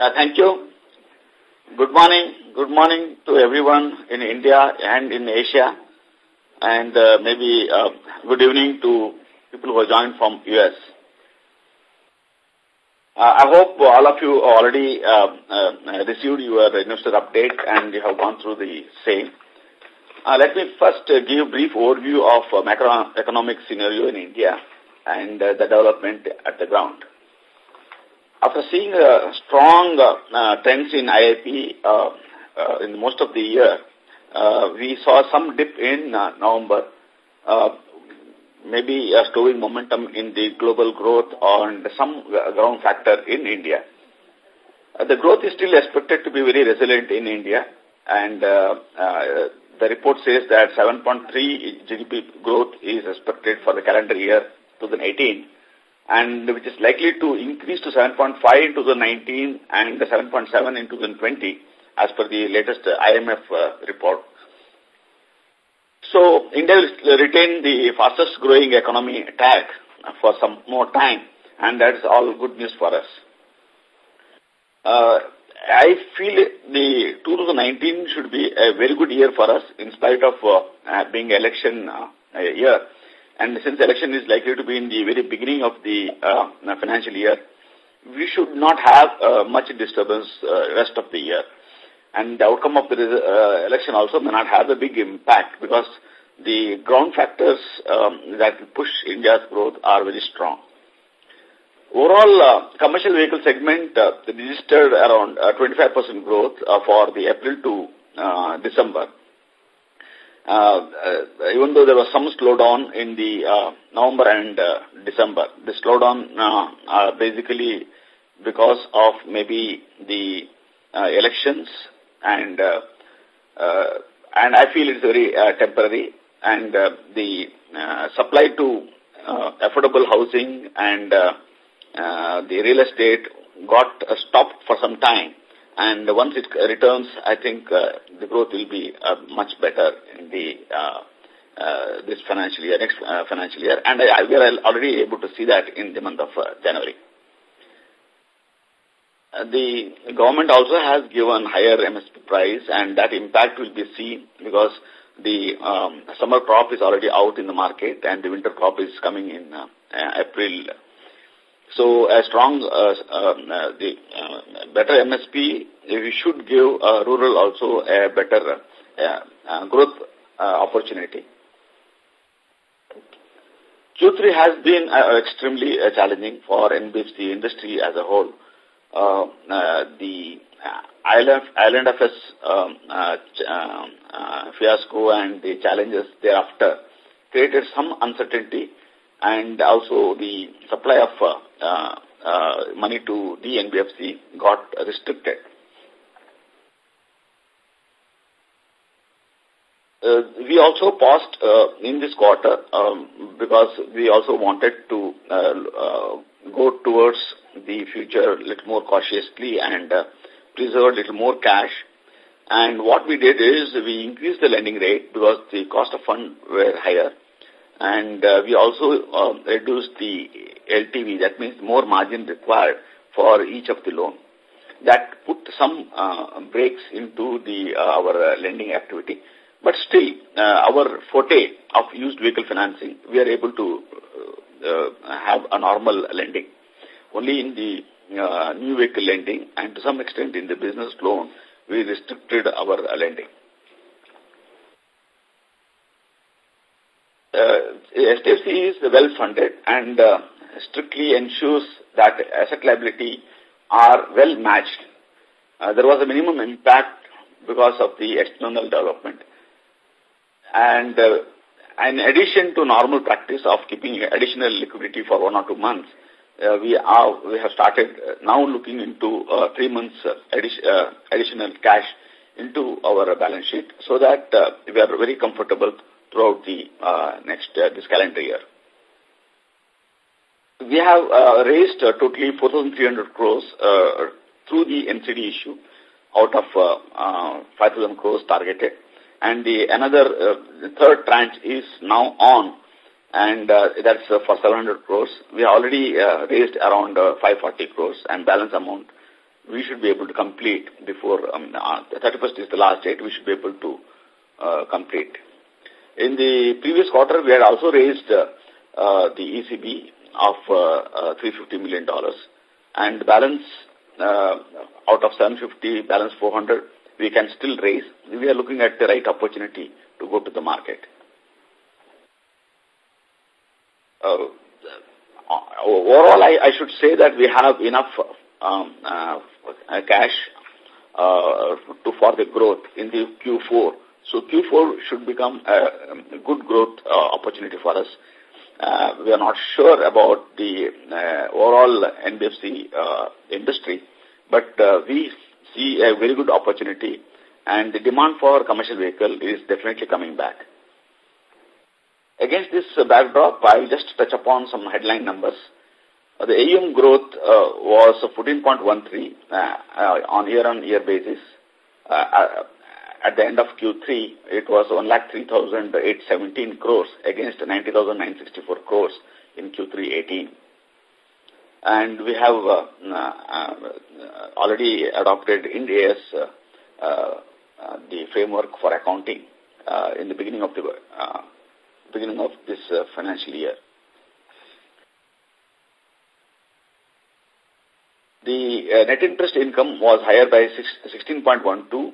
Uh, thank you. Good morning. Good morning to everyone in India and in Asia. And uh, maybe uh, good evening to people who are joined from US. Uh, I hope all of you already uh, uh, received your investor update and you have gone through the same. Let me first give a brief overview of macroeconomic scenario in India and the development at the ground. After seeing uh, strong uh, trends in IIP uh, uh, in most of the year, uh, we saw some dip in uh, November, maybe a slowing momentum in the global growth and some ground factor in India. The growth is still expected to be very resilient in India, and the report says that 7.3 GDP growth is expected for the calendar year 2018, and which is likely to increase to 7.5 in 2019 and 7.7 in 2020 as per the latest IMF uh, report. So, India will retain the fastest growing economy tag for some more time, and that's all good news for us. Uh, I feel the 2019 should be a very good year for us in spite of uh, being election uh, year. And since election is likely to be in the very beginning of the uh, financial year, we should not have uh, much disturbance uh, rest of the year. And the outcome of the uh, election also may not have a big impact because the ground factors um, that push India's growth are very strong. Overall, uh, commercial vehicle segment uh, registered around 25% uh, growth uh, for the April to uh, December. Uh, uh, even though there was some slowdown in the uh, November and December, the slowdown basically because of maybe the elections and and I feel it's very temporary and the supply to affordable housing and uh, the real estate got uh, stopped for some time. And once it returns, I think uh, the growth will be uh, much better in the uh, uh, this financial year, next uh, financial year. And I, we are already able to see that in the month of January. The government also has given higher MSP price and that impact will be seen because the um, summer crop is already out in the market and the winter crop is coming in uh, April so a strong, uh, um, uh, the uh, better MSP, we should give uh, rural also a better uh, uh, growth uh, opportunity. Q3 has been uh, extremely uh, challenging for NBFC industry as a whole. Uh, uh, the island, IL&FS um, uh, uh, fiasco and the challenges thereafter created some uncertainty and also the supply of uh, uh, uh money to the NBFC got restricted. Uh, we also paused uh, in this quarter um, because we also wanted to uh, uh, go towards the future a little more cautiously and uh, preserve a little more cash. And what we did is we increased the lending rate because the cost of fund were higher and uh, we also uh, reduced the LTV, that means more margin required for each of the loan. That put some uh, breaks into the uh, our uh, lending activity. But still, uh, our forte of used vehicle financing, we are able to uh, uh, have a normal lending. Only in the uh, new vehicle lending and to some extent in the business loan, we restricted our uh, lending. uh, STFC is well funded and uh, strictly ensures that asset liability are well matched. Uh, there was a minimum impact because of the external development. And uh, in addition to normal practice of keeping additional liquidity for one or two months, uh, we are we have started uh, now looking into uh, three months uh, uh, additional cash into our balance sheet so that uh, we are very comfortable throughout the next this calendar year. We have uh, raised uh, totally 4,300 crores uh, through the NCD issue out of uh, uh, 5,000 crores targeted. And the another uh, third tranche is now on, and uh, that's for 700 crores. We already raised around uh, 540 crores, and balance amount we should be able to complete before um, uh, 31st is the last date, we should be able to complete. In the previous quarter, we had also raised the ECB of uh, uh, $350 million and balance uh, out of 750, balance 400, we can still raise. We are looking at the right opportunity to go to the market. Uh, overall, I, I should say that we have enough um, cash uh, to for the growth in the Q4. So Q4 should become a, good growth uh, opportunity for us. Uh, we are not sure about the uh, overall NBFC uh, industry, but uh, we see a very good opportunity and the demand for commercial vehicle is definitely coming back. Against this backdrop, I'll just touch upon some headline numbers. Uh, the AUM growth uh, was 14.13 uh, uh, on year-on-year basis. Uh, uh, at the end of Q3, it was 1,03,817 crores against 90,964 crores in Q3 18. And we have uh, uh, already adopted Ind AS uh, uh, the framework for accounting uh, in the beginning of the uh, beginning of this financial year. The net interest income was higher by 16.12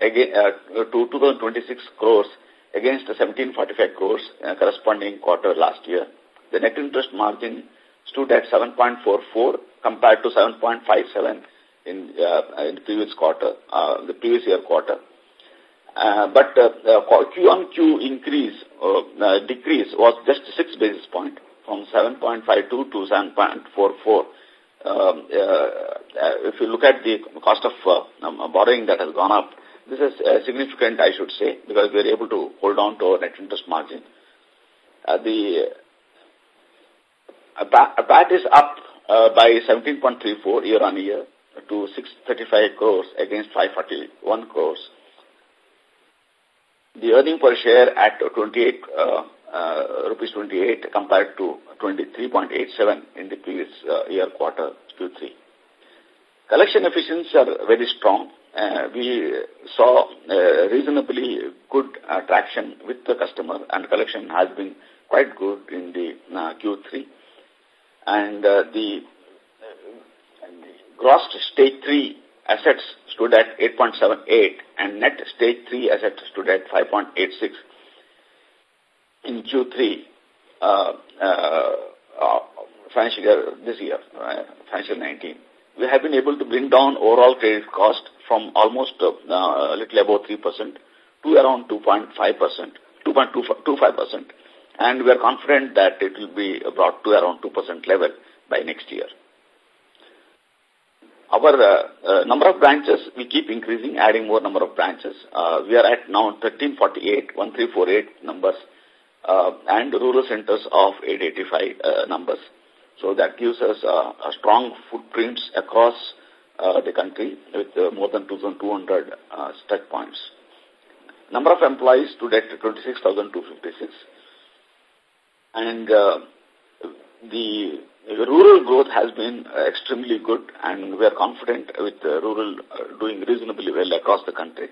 again, uh, to 2026 crores against the 1745 crores uh, corresponding quarter last year. The net interest margin stood at 7.44 compared to 7.57 in, uh, in the previous quarter, uh, the previous year quarter. Uh, but uh, Q on Q increase, uh, decrease was just 6 basis point from 7.52 to 7.44. Um, uh, if you look at the cost of uh, um, borrowing that has gone up, this is significant, I should say, because we are able to hold on to our net interest margin. Uh, the uh, PAT is up uh, by 17.34 year on year to 635 crores against 541 crores. The earning per share at 28 uh, uh, rupees 28 compared to 23.87 in the previous uh, year quarter Q3. Collection efficiencies are very strong uh, we saw uh, reasonably good uh, traction with the customer and collection has been quite good in the uh, Q3. And uh, the, uh, gross stage 3 assets stood at 8.78 and net stage 3 assets stood at 5.86 in Q3 uh, uh, uh, financial year, this year, financial 19 we have been able to bring down overall credit cost from almost uh, a little above 3% to around 2.5%, 2.25%. And we are confident that it will be brought to around 2% level by next year. Our uh, uh, number of branches, we keep increasing, adding more number of branches. Uh, we are at now 1348, 1348 numbers, uh, and rural centers of 885 uh, numbers. So that gives us uh, a strong footprints across uh, the country with uh, more than 2,200 uh, touch points. Number of employees stood at 26,256. And uh, the rural growth has been uh, extremely good and we are confident with uh, rural uh, doing reasonably well across the country.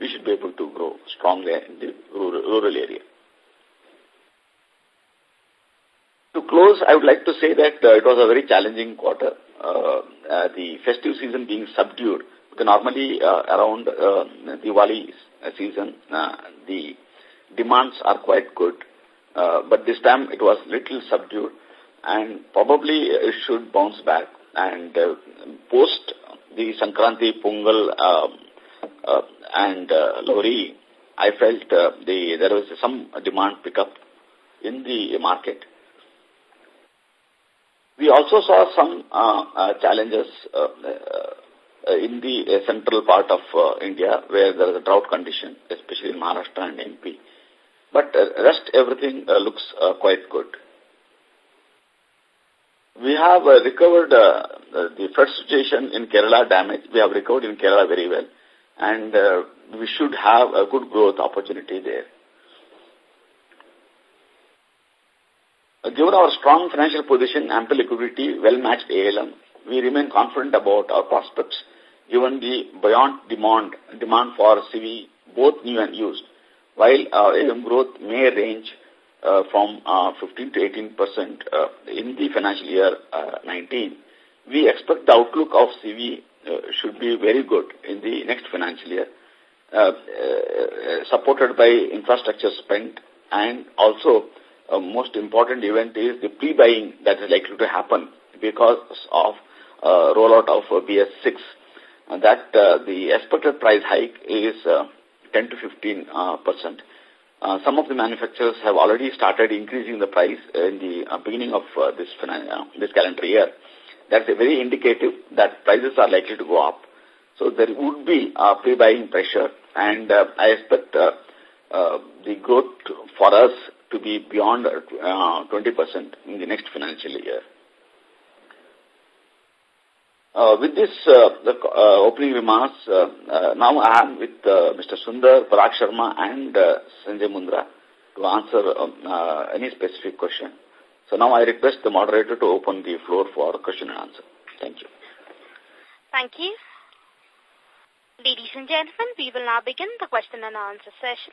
We should be able to grow strongly in the rural, rural area. To close, I would like to say that it was a very challenging quarter. Uh, uh, the festive season being subdued, because normally uh, around uh, Diwali season, uh, the demands are quite good. Uh, but this time it was little subdued and probably it should bounce back. And uh, post the Sankranti, Pongal uh, uh, and uh, Lohri, I felt uh, the, there was some demand pickup in the market. We also saw some uh, uh, challenges uh, uh, uh in the uh, central part of India where there is a drought condition, especially in Maharashtra and MP. But rest everything looks quite good. We have recovered the flood situation in Kerala damage. We have recovered in Kerala very well. And we should have a good growth opportunity there. Uh, given our strong financial position, ample liquidity, well-matched ALM, we remain confident about our prospects given the beyond demand, demand for CV, both new and used. While our AUM growth may range uh, from uh, 15 to 18 percent uh, in the financial year uh, 19, we expect the outlook of CV uh, should be very good in the next financial year, uh, supported by infrastructure spend and also uh, most important event is the pre-buying that is likely to happen because of uh, rollout of uh, BS6. And that uh, the expected price hike is uh, 10 to 15 uh, percent. Uh, some of the manufacturers have already started increasing the price in the uh, beginning of uh, this, uh, this calendar year. That's a very indicative that prices are likely to go up. So there would be a pre-buying pressure and uh, I expect uh, uh, the growth for us to be beyond 20% in the next financial year. Uh, with this uh, the, uh, opening remarks, uh, uh, now I am with uh, Mr. Sundar, Parag Sharma and uh, Sanjay Mundra to answer um, uh, any specific question. So now I request the moderator to open the floor for question and answer. Thank you. Thank you. Ladies and gentlemen, we will now begin the question and answer session.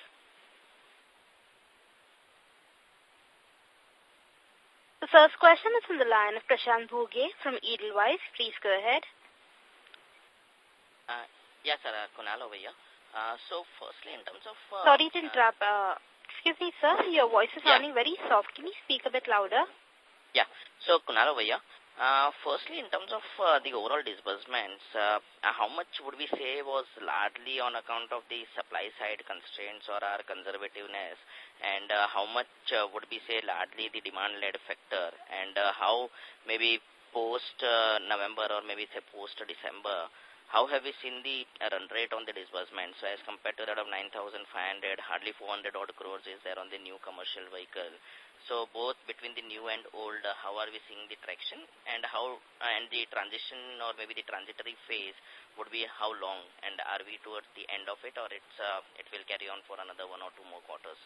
First question is from the line of Prashant Bhoge from Edelweiss. Please go ahead. Uh, Yes, sir. Uh, Kunal over here. Uh, so, firstly, in terms of... Uh, Sorry to interrupt. Uh, excuse me, sir. Your voice is yeah. sounding very soft. Can you speak a bit louder? Yeah. So, Kunal over here. Uh, firstly, in terms of uh, the overall disbursements, uh, how much would we say was largely on account of the supply side constraints or our conservativeness, and uh, how much uh, would we say largely the demand-led factor, and uh, how maybe post uh, November or maybe say post December, how have we seen the run rate on the disbursement? So as compared to that of 9,500, hardly 400 odd crores is there on the new commercial vehicle. So both between the new and old, uh, how are we seeing the traction? And how and the transition or maybe the transitory phase would be how long? And are we towards the end of it or it's uh, it will carry on for another one or two more quarters?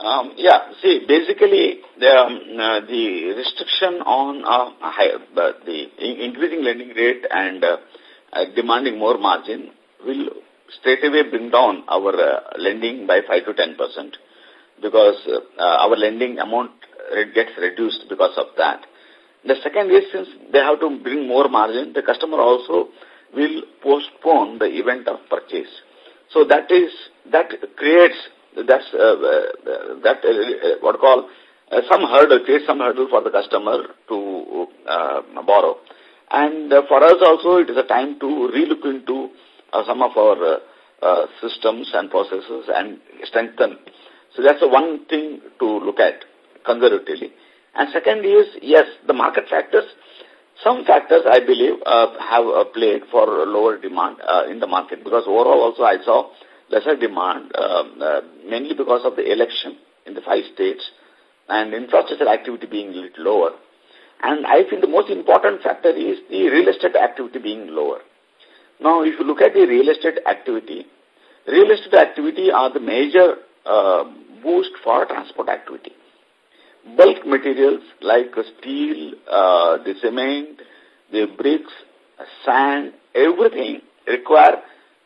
Um, yeah, see, basically, the, um, uh, the restriction on uh, high, uh, the increasing lending rate and uh, uh, demanding more margin will straight away bring down our uh, lending by 5 to 10 percent because uh, our lending amount gets reduced because of that. The second is since they have to bring more margin, the customer also will postpone the event of purchase. So that is, that creates that's uh, uh, that uh, what call uh, some hurdle, create some hurdle for the customer to uh, borrow. And uh, for us also, it is a time to relook into uh, some of our uh, uh, systems and processes and strengthen. So that's the one thing to look at conservatively. And second is, yes, the market factors, some factors I believe uh, have uh, played for lower demand uh, in the market because overall also I saw lesser demand, uh, uh, mainly because of the election in the five states and infrastructure activity being a little lower. And I feel the most important factor is the real estate activity being lower. Now, if you look at the real estate activity, real estate activity are the major uh, boost for transport activity. Bulk materials like steel, uh, the cement, the bricks, sand, everything require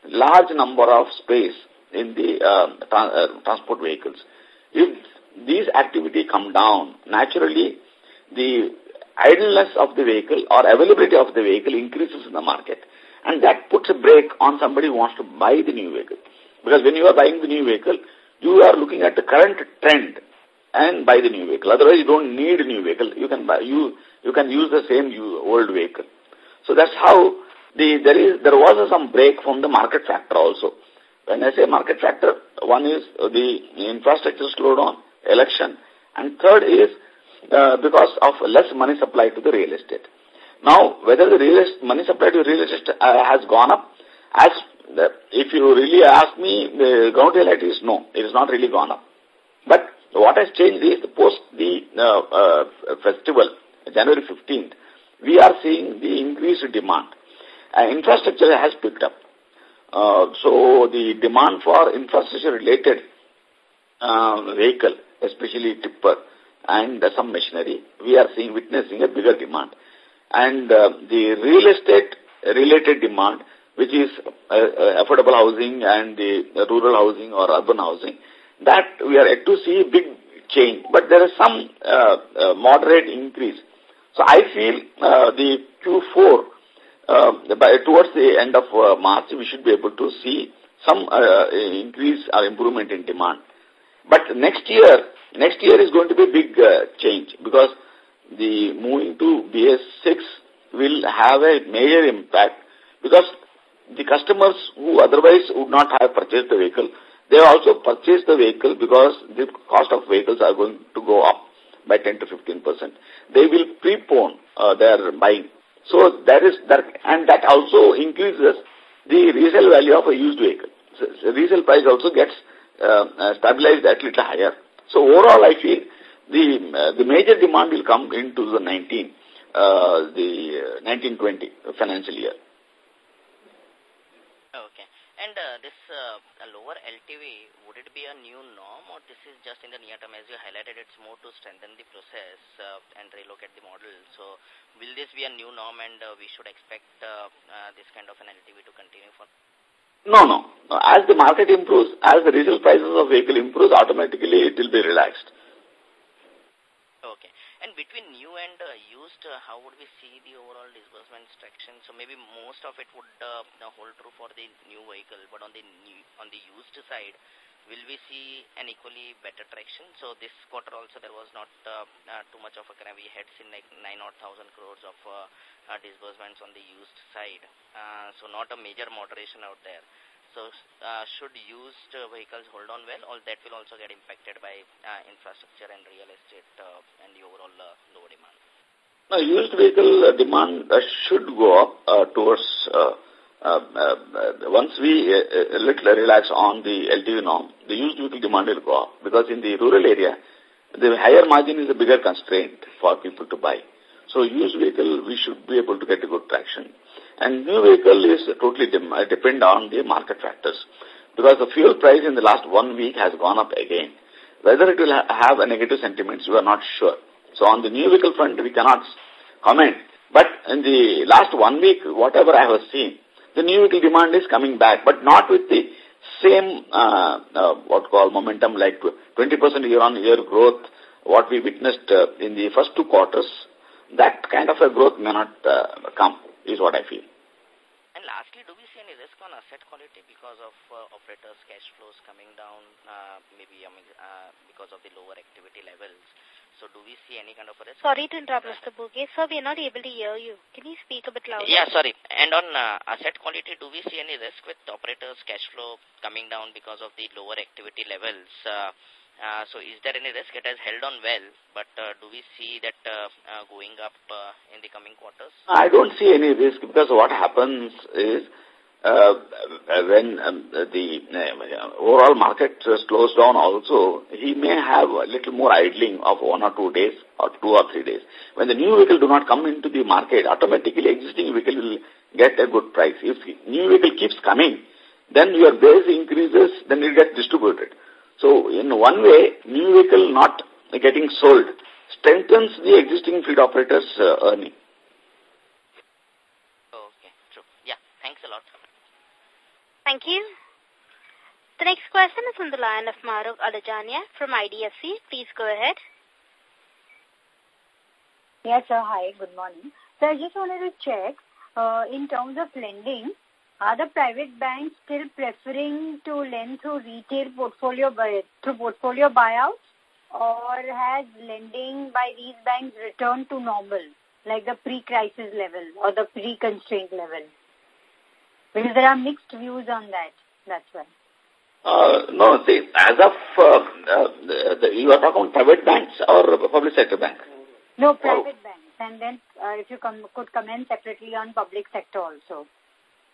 large number of space in the uh, tra uh, transport vehicles. If these activity come down, naturally the idleness of the vehicle or availability of the vehicle increases in the market. And that puts a brake on somebody who wants to buy the new vehicle. Because when you are buying the new vehicle, you are looking at the current trend and buy the new vehicle. Otherwise, you don't need a new vehicle. You can buy, you, you can use the same old vehicle. So that's how the, there is, there was some break from the market factor also. When I say market factor, one is the infrastructure slowdown, election, and third is uh, because of less money supply to the real estate. Now, whether the real estate, money supply to real estate uh, has gone up, as if you really ask me, the ground reality is no, It is not really gone up. But what has changed is post the uh, uh, festival, January 15th, we are seeing the increased demand. Uh, infrastructure has picked up. Uh, so the demand for infrastructure-related uh, vehicle, especially tipper and some machinery, we are seeing witnessing a bigger demand. And uh, the real estate related demand, which is uh, uh, affordable housing and the rural housing or urban housing, that we are yet to see a big change. But there is some uh, uh, moderate increase. So I feel uh, the Q4, uh, by, towards the end of uh, March, we should be able to see some uh, increase or improvement in demand. But next year, next year is going to be a big uh, change because the moving to BS6 will have a major impact because the customers who otherwise would not have purchased the vehicle, they also purchased the vehicle because the cost of vehicles are going to go up by 10 to 15 percent. They will prepone uh, their buying. So that is that, and that also increases the resale value of a used vehicle. So, resale price also gets uh, uh, stabilized at a little higher. So overall, I feel the uh, the major demand will come in 2019, uh, the 1920 financial year. And uh, this uh, lower LTV, would it be a new norm or this is just in the near term? As you highlighted, it's more to strengthen the process uh, and relook at the model. So will this be a new norm and uh, we should expect uh, uh, this kind of an LTV to continue for? No, no. As the market improves, as the resale prices of vehicle improves, automatically it will be relaxed. And between new and uh, used, uh, how would we see the overall disbursement traction? So maybe most of it would uh, hold true for the new vehicle, but on the new, on the used side, will we see an equally better traction? So this quarter also there was not uh, uh, too much of a kind we had seen like 9 or 1000 crores of uh, disbursements on the used side. So not a major moderation out there. So uh, should used uh, vehicles hold on well or that will also get impacted by uh, infrastructure and real estate uh, and the overall uh, low demand? Now, used vehicle uh, demand should go up towards, once we uh, little relax on the LTV norm, the used vehicle demand will go up because in the rural area, the higher margin is a bigger constraint for people to buy. So used vehicle, we should be able to get a good traction. And new vehicle is totally de uh, depend on the market factors. Because the fuel price in the last one week has gone up again. Whether it will ha have a negative sentiments, we are not sure. So on the new vehicle front, we cannot comment. But in the last one week, whatever I have seen, the new vehicle demand is coming back, but not with the same, uh, uh, what call momentum like 20% year-on-year growth, what we witnessed uh, in the first two quarters. That kind of a growth may not uh, come is what I feel. And lastly, do we see any risk on asset quality because of uh, operators' cash flows coming down, uh, maybe I mean, uh, because of the lower activity levels? So do we see any kind of a risk? Sorry to interrupt, Mr. Bouquet. Sir, we are not able to hear you. Can you speak a bit louder? Yeah, sorry. And on uh, asset quality, do we see any risk with operators' cash flow coming down because of the lower activity levels? Uh, so is there any risk? It has held on well, but uh, do we see that uh, uh, going up uh, in the coming quarters? I don't see any risk because what happens is uh, when um, the overall market slows down also, he may have a little more idling of one or two days or two or three days. When the new vehicle do not come into the market, automatically existing vehicle will get a good price. If new vehicle keeps coming, then your base increases, then it gets distributed. So, in one way, new vehicle not getting sold strengthens the existing fleet operators' uh, earning. Okay, true. Yeah, thanks a lot. Thank you. The next question is on the line of Mahrukh Adajania from IDFC. Please go ahead. Yes, sir. Hi, good morning. So I just wanted to check, uh, in terms of lending, are the private banks still preferring to lend through retail portfolio buy, through portfolio buyouts, or has lending by these banks returned to normal, like the pre-crisis level or the pre-constraint level? Because there are mixed views on that. That's why. Uh, no, see, as of, uh, uh, the, the, you are talking private banks or public sector bank? No, private banks. and then uh, if you com could comment separately on public sector also.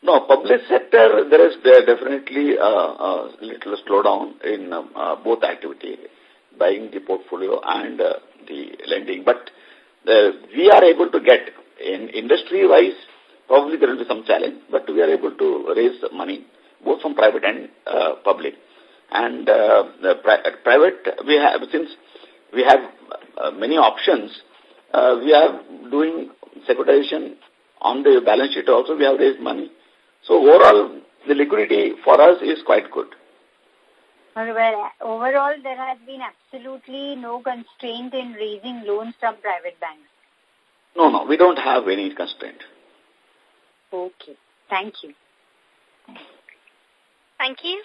No, public sector, there is definitely a, a little slowdown in um, uh, both activity, buying the portfolio and uh, the lending. But uh, we are able to get, in industry-wise, probably there will be some challenge, but we are able to raise money, both from private and uh, public. And uh, the pri private, we have, since we have uh, many options, uh, we are doing securitization on the balance sheet also, we have raised money. So overall, the liquidity for us is quite good. Well, overall, there has been absolutely no constraint in raising loans from private banks. No, no, we don't have any constraint. Okay. Thank you. Thank you.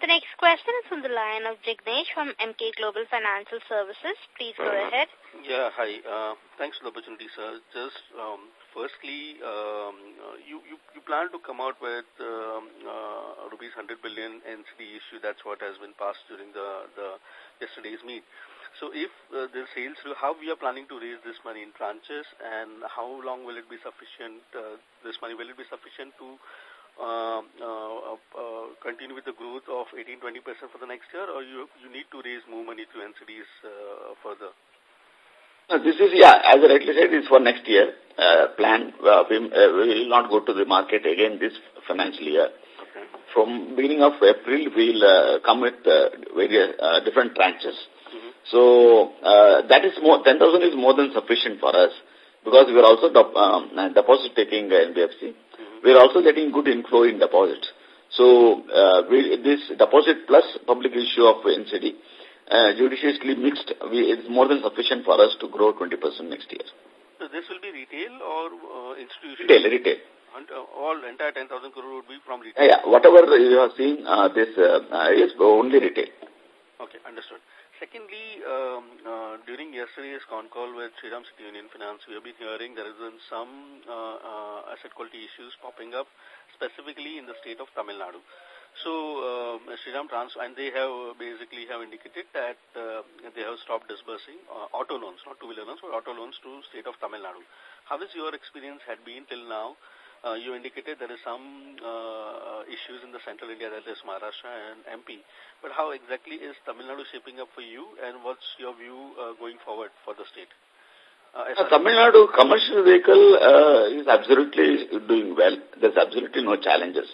The next question is from the line of Jignesh from Emkay Global Financial Services. Please go ahead. Yeah, hi. Uh, thanks for the opportunity, sir. Just um, firstly, um, uh, you, you, you plan to come out with um, uh, rupees 100 billion NCD issue. That's what has been passed during the, the yesterday's meet. So if uh, the sales, how we are planning to raise this money in tranches and how long will it be sufficient, uh, this money, will it be sufficient to um, uh, uh, continue with the growth of 18-20% for the next year, or you you need to raise more money to NCDs uh, further? This is, yeah, as I rightly said, it's for next year uh, plan. Uh, we, uh, we will not go to the market again this financial year. Okay. From beginning of April, we'll uh, come with uh, various uh, different tranches. Mm -hmm. So uh, that is more, 10,000 is more than sufficient for us because we are also um, deposit taking uh, NBFC we are also getting good inflow in deposits. So uh, we, this deposit plus public issue of NCD, uh, judiciously mixed, we, it's more than sufficient for us to grow 20% next year. So this will be retail or uh, institutional? Retail, retail. And, uh, all entire 10,000 crore would be from retail? Yeah, yeah. whatever you are seeing, uh, this uh, uh, is only retail. Okay, understood. Secondly, um, uh, during yesterday's con call with Shriram City Union Finance, we have been hearing there is some uh, uh, asset quality issues popping up, specifically in the state of Tamil Nadu. So, uh, Shriram Trans, and they have basically have indicated that uh, they have stopped disbursing uh, auto loans, not two-wheeler loans, but auto loans to state of Tamil Nadu. How has your experience had been till now? Uh, you indicated there is some uh, issues in the central India, that is Maharashtra and MP. But how exactly is Tamil Nadu shaping up for you and what's your view uh, going forward for the state? Uh, uh, Tamil Nadu commercial vehicle uh, is absolutely doing well. There's absolutely no challenges.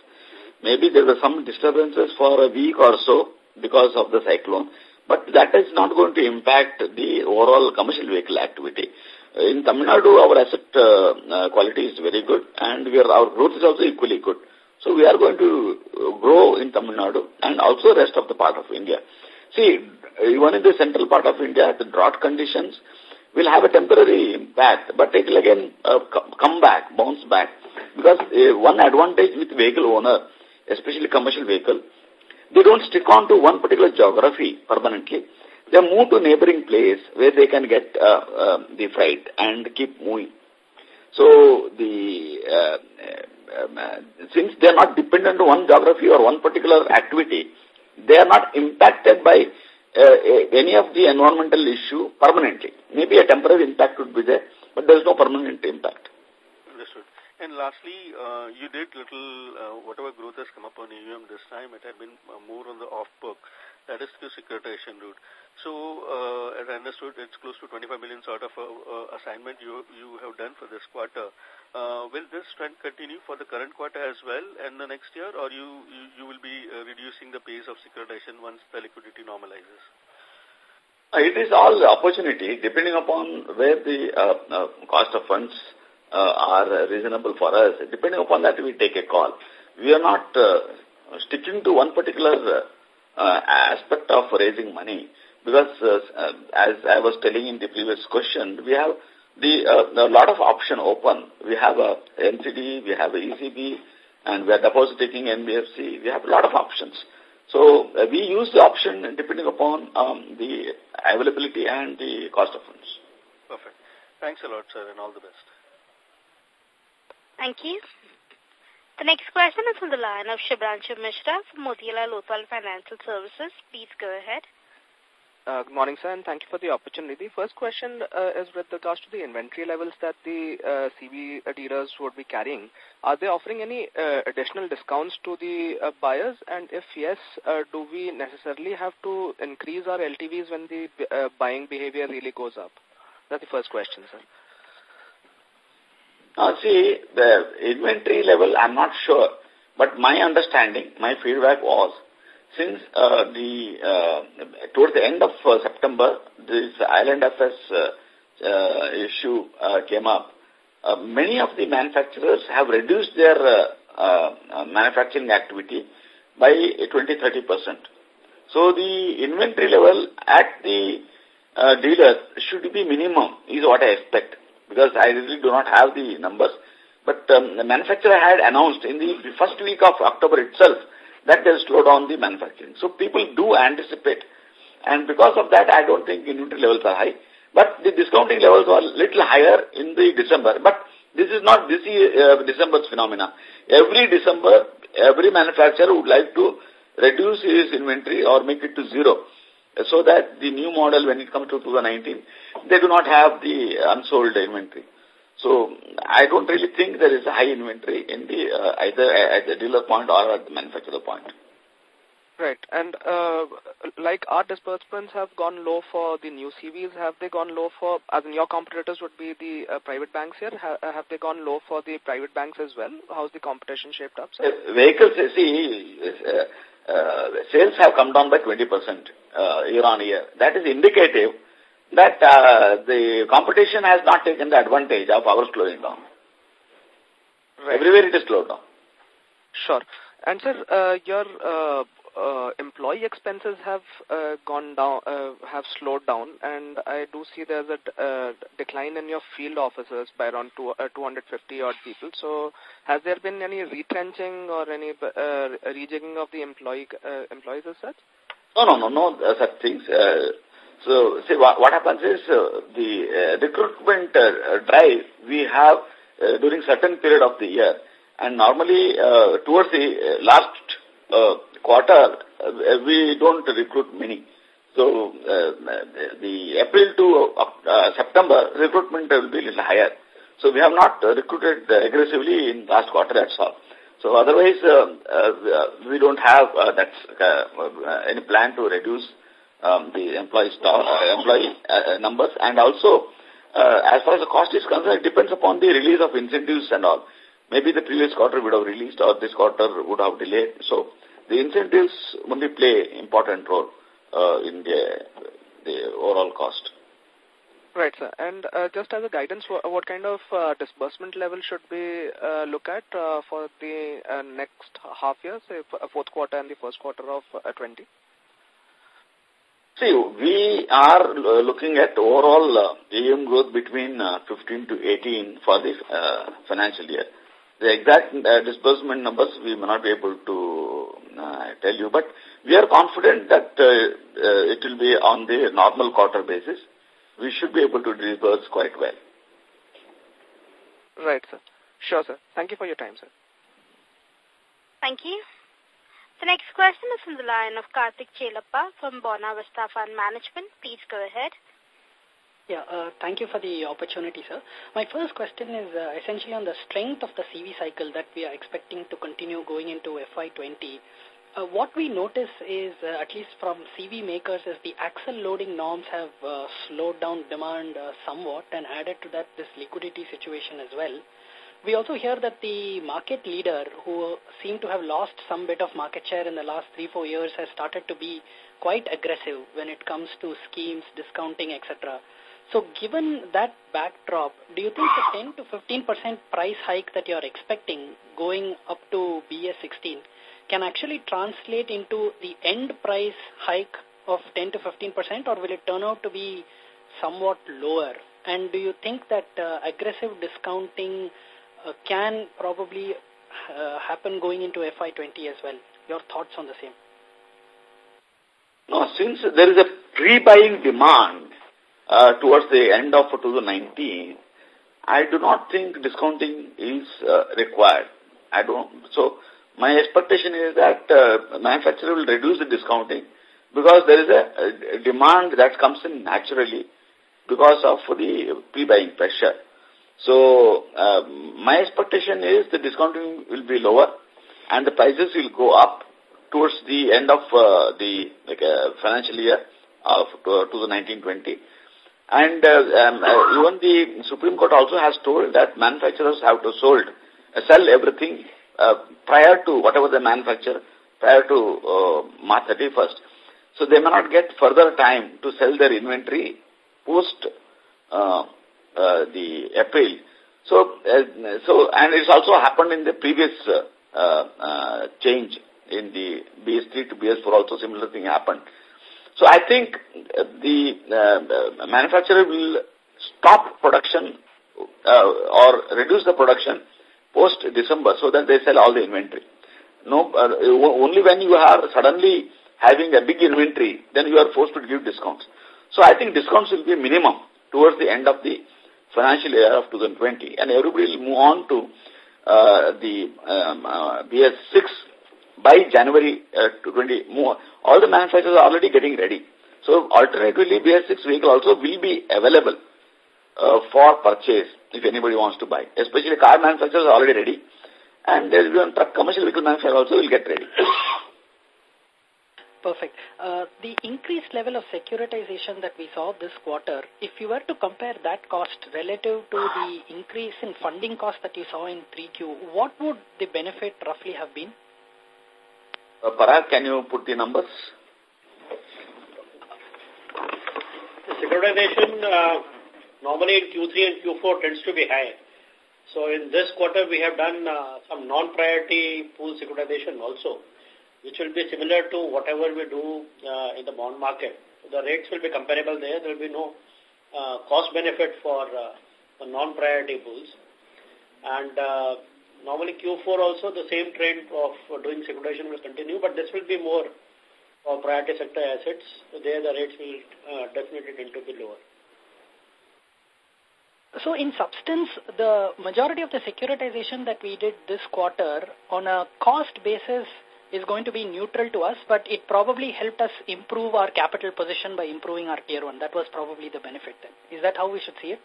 Maybe there were some disturbances for a week or so because of the cyclone, but that is not going to impact the overall commercial vehicle activity. In Tamil Nadu, our asset uh, uh, quality is very good and we are, our growth is also equally good. So we are going to grow in Tamil Nadu and also the rest of the part of India. See, even in the central part of India, the drought conditions will have a temporary impact, but it will again uh, come back, bounce back. Because uh, one advantage with vehicle owner, especially commercial vehicle, they don't stick on to one particular geography permanently they move to neighboring place where they can get uh, uh, the freight and keep moving. So the uh, um, uh, since they are not dependent on one geography or one particular activity, they are not impacted by uh, any of the environmental issue permanently. Maybe a temporary impact would be there, but there is no permanent impact. And lastly, uh, you did little, uh, whatever growth has come up on AUM this time, it had been uh, more on the off-book, that is the securitization route. So, uh, as I understood, it's close to 25 million sort of uh, assignment you you have done for this quarter. Uh, will this trend continue for the current quarter as well and the next year, or you, you, you will be uh, reducing the pace of securitization once the liquidity normalizes? It is all opportunity, depending upon where the uh, uh, cost of funds uh, are reasonable for us. Depending upon that, we take a call. We are not uh, sticking to one particular uh, uh, aspect of raising money. Because uh, uh, as I was telling in the previous question, we have the uh, a lot of option open. We have a NCD, we have a ECB, and we are depositing NBFC. We have a lot of options. So uh, we use the option depending upon um, the availability and the cost of funds. Perfect. Thanks a lot, sir, and all the best. Thank you. The next question is from the line of Shubhranshu Mishra from Motilal Oswal Financial Services. Please go ahead. Uh, good morning, sir, and thank you for the opportunity. The First question uh, is with regards to the inventory levels that the uh, CV dealers would be carrying. Are they offering any uh, additional discounts to the uh, buyers? And if yes, uh, do we necessarily have to increase our LTVs when the buying behavior really goes up? That's the first question, sir. Now, see, the inventory level, I'm not sure. But my understanding, my feedback was, since uh, the uh, towards the end of uh, September, this IL&FS uh, uh, issue uh, came up, uh, many of the manufacturers have reduced their uh, uh, manufacturing activity by 20-30%. So the inventory level at the uh, dealers should be minimum, is what I expect, because I really do not have the numbers. But um, the manufacturer had announced in the first week of October itself that they'll slow down the manufacturing. So people do anticipate. And because of that, I don't think inventory levels are high. But the discounting levels are little higher in the December. But this is not this year, uh, December's phenomena. Every December, every manufacturer would like to reduce his inventory or make it to zero so that the new model, when it comes to 2019, they do not have the unsold inventory. So I don't really think there is a high inventory in the uh, either at the dealer point or at the manufacturer point. Right. And uh, like our disbursements have gone low for the new CVs, have they gone low for, as in your competitors would be the uh, private banks here, ha have they gone low for the private banks as well? How's the competition shaped up? Sir? Uh, vehicles, see, uh, sales have come down by 20% uh, year on year. That is indicative that uh, the competition has not taken the advantage of our slowing down. Right. Everywhere it is slowed down. Sure. And sir, uh, your uh, uh, employee expenses have uh, gone down, uh, have slowed down, and I do see there's a uh, decline in your field officers by around two, uh, 250 odd people. So, has there been any retrenching or any uh, rejigging of the employee uh, employees as such? No, no, no, no uh, such things. Uh, so, see, what, what happens is uh, the uh, recruitment uh, drive we have uh, during certain period of the year. And normally, uh, towards the uh, last uh, quarter, uh, we don't recruit many. So, uh, the April to uh, September, recruitment will be a little higher. So, we have not recruited aggressively in last quarter, that's all. So, otherwise, uh, uh, we don't have uh, that, any plan to reduce um, the employee, uh, employee numbers. And also, as far as the cost is concerned, it depends upon the release of incentives and all. Maybe the previous quarter would have released or this quarter would have delayed. So, the incentives only play important role uh, in the, the overall cost. Right, sir. And uh, just as a guidance, what, what kind of uh, disbursement level should we uh, look at uh, for the uh, next half year, say fourth quarter and the first quarter of uh, 20? See, we are uh, looking at overall uh, AUM growth between uh, 15 to 18 for the uh, financial year. The exact uh, disbursement numbers we may not be able to uh, tell you, but we are confident that uh, uh, it will be on the normal quarter basis. We should be able to disburse quite well. Right, sir. Sure, sir. Thank you for your time, sir. Thank you. The next question is from the line of Karthik Chellappa from Buena Vista Fund Management. Please go ahead. Yeah, uh, thank you for the opportunity, sir. My first question is uh, essentially on the strength of the CV cycle that we are expecting to continue going into FY20. Uh, what we notice is, uh, at least from CV makers, is the axle loading norms have uh, slowed down demand uh, somewhat and added to that this liquidity situation as well. We also hear that the market leader, who seemed to have lost some bit of market share in the last three, four years, has started to be quite aggressive when it comes to schemes, discounting, etc. So given that backdrop, do you think the 10 to 15% price hike that you're expecting going up to BS6 can actually translate into the end price hike of 10 to 15% or will it turn out to be somewhat lower? And do you think that uh, aggressive discounting uh, can probably uh, happen going into FY20 as well? Your thoughts on the same? No, since there is a pre-buying demand uh, towards the end of 2019, I do not think discounting is uh, required. I don't. So my expectation is that uh, manufacturer will reduce the discounting because there is a, a demand that comes in naturally because of the pre-buying pressure. So uh, my expectation is the discounting will be lower and the prices will go up towards the end of uh, the like, uh, financial year of uh, 2019-20. And uh, um, uh, even the Supreme Court also has told that manufacturers have to sold, uh, sell everything uh, prior to whatever they manufacture, prior to uh, March 31st. So they may not get further time to sell their inventory post uh, the April. So, so and it's also happened in the previous change in the BS3 to BS4 also similar thing happened. So I think the uh, manufacturer will stop production uh, or reduce the production post December so that they sell all the inventory. No, uh, only when you are suddenly having a big inventory, then you are forced to give discounts. So I think discounts will be minimum towards the end of the financial year of 2020 and everybody will move on to uh, the um, uh, BS6 by January uh, 20. More. All the manufacturers are already getting ready. So alternatively, BS6 vehicle also will be available uh, for purchase if anybody wants to buy. Especially car manufacturers are already ready. And there will be truck commercial vehicle manufacturer also will get ready. Perfect. Uh, the increased level of securitization that we saw this quarter, if you were to compare that cost relative to the increase in funding cost that you saw in 3Q, what would the benefit roughly have been? Uh, Parag, can you put the numbers? The securitization uh, normally in Q3 and Q4 tends to be high. So in this quarter we have done uh, some non-priority pool securitization also which will be similar to whatever we do uh, in the bond market. The rates will be comparable there. There will be no uh, cost benefit for, uh, non-priority pools. And uh, normally Q4 also the same trend of doing securitization will continue, but this will be more for priority sector assets. There the rates will uh, definitely tend to be lower. So in substance, the majority of the securitization that we did this quarter on a cost basis is going to be neutral to us, but it probably helped us improve our capital position by improving our tier one. That was probably the benefit then. Is that how we should see it?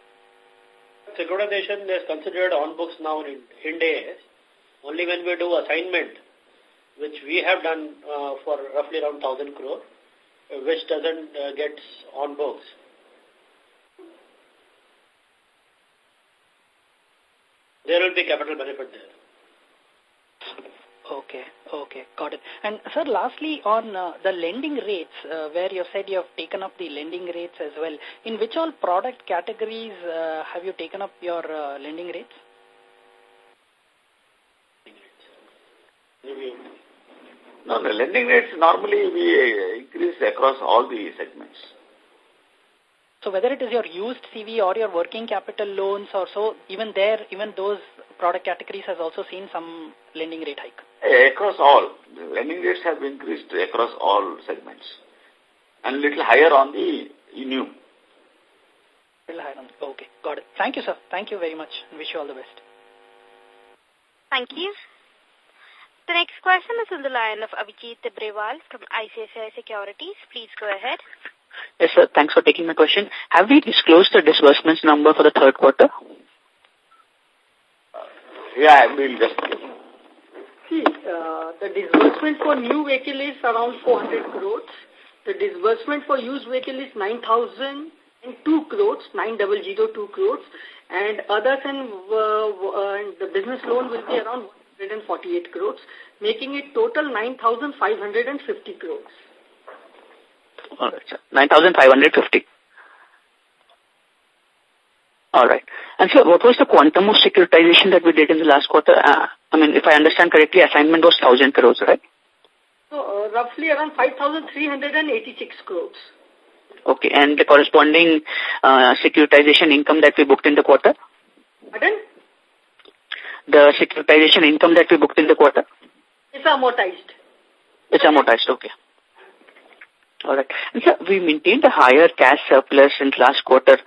Securitization is considered on books now in Ind AS. Only when we do assignment, which we have done uh, for roughly around 1,000 crore, which doesn't uh, get on books. There will be capital benefit there. Okay, okay, got it. And sir, lastly on uh, the lending rates, uh, where you said you have taken up the lending rates as well, in which all product categories uh, have you taken up your uh, lending rates? No, the lending rates normally we increase across all the segments. So whether it is your used CV or your working capital loans or so, even there, even those product categories has also seen some lending rate hike? Across all. Lending rates have increased across all segments. And little higher on the new. Little higher on the, okay, got it. Thank you, sir. Thank you very much and wish you all the best. Thank you. The next question is on the line of Abhijit Tibrewal from ICICI Securities. Please go ahead. Yes, sir. Thanks for taking my question. Have we disclosed the disbursements number for the third quarter? Yeah, we'll just See, uh, the disbursement for new vehicle is around 400 crores. The disbursement for used vehicle is 9,002 crores, 9002 crores. And others and, uh, uh, and the business loan will be around 148 crores, making it total 9,550 crores. All right, sir. 9,550. All right. And sir, what was the quantum of securitization that we did in the last quarter? Uh, I mean, if I understand correctly, assignment was 1,000 crores, right? So, uh, roughly around 5,386 crores. Okay, and the corresponding uh, securitization income that we booked in the quarter? Pardon? The securitization income that we booked in the quarter? It's amortized. It's amortized, okay. All right. And sir, we maintained a higher cash surplus in last quarter.